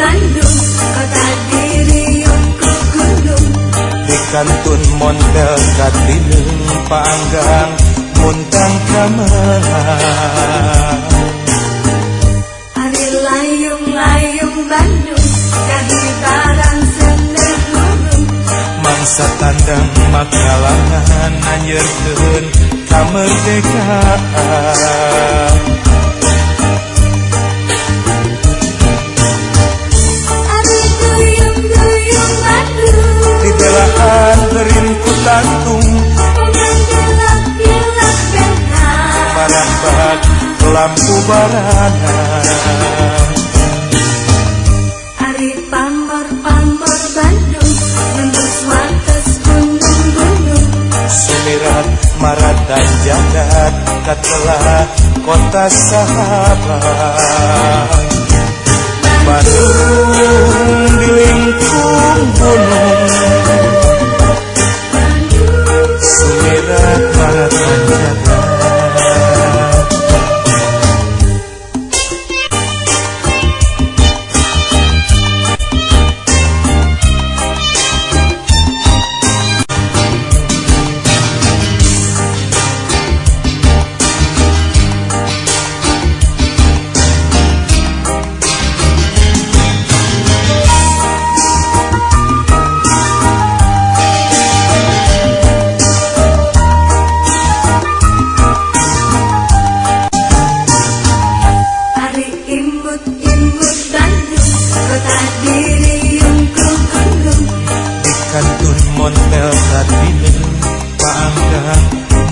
Bandung kota diriku gunung. Di kantun mondel kadilung panggang muntang kamelang. Hari layung layung Bandung jadi barang seneng mangsa tandang makalangan anjurkeun kemerdekaan barangan. Ari Bandung Nembus wates gunung-gunung sumirat maratan jagat katelah kota sahabat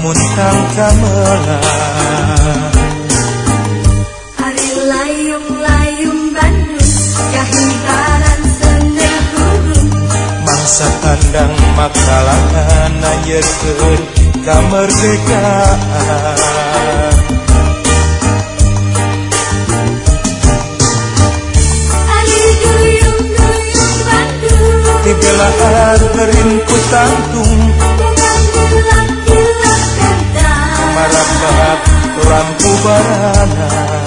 muntang kamelang Ari layung-layung Bandung Kahibaran sender gunung Mangsa tandang makalangan duyung-duyung Bandung. Dibelaan berin ku tantung barangan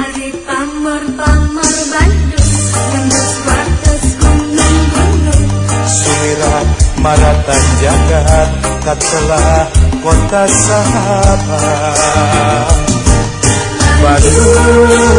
Ari pamor-pamor Bandung Nembus wates gunung-gunung Sumirat maratan jagat Katelah kota sahabat Bandung